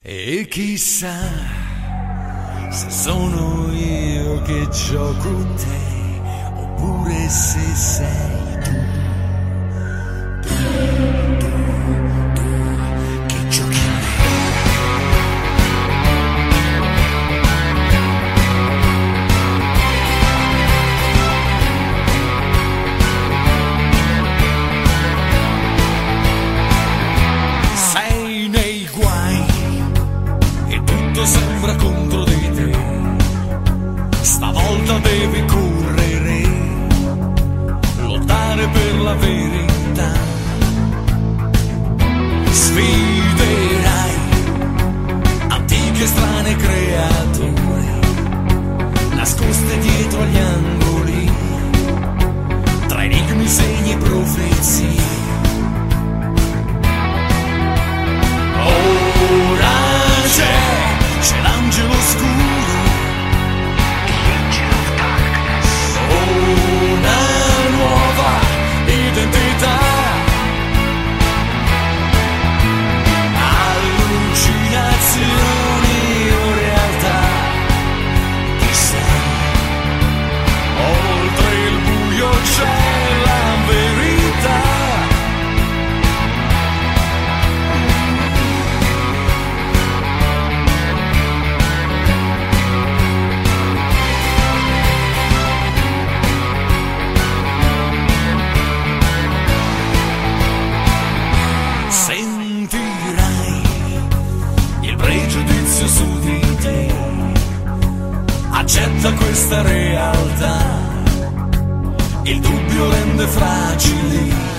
E chissà se sono io che gioco te, oppure se sei baby il dubbio rende fragili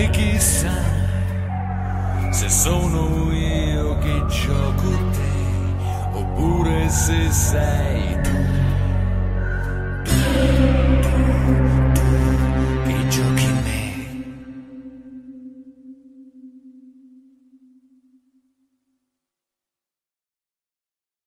e chissà se sono io che gioco te oppure se sei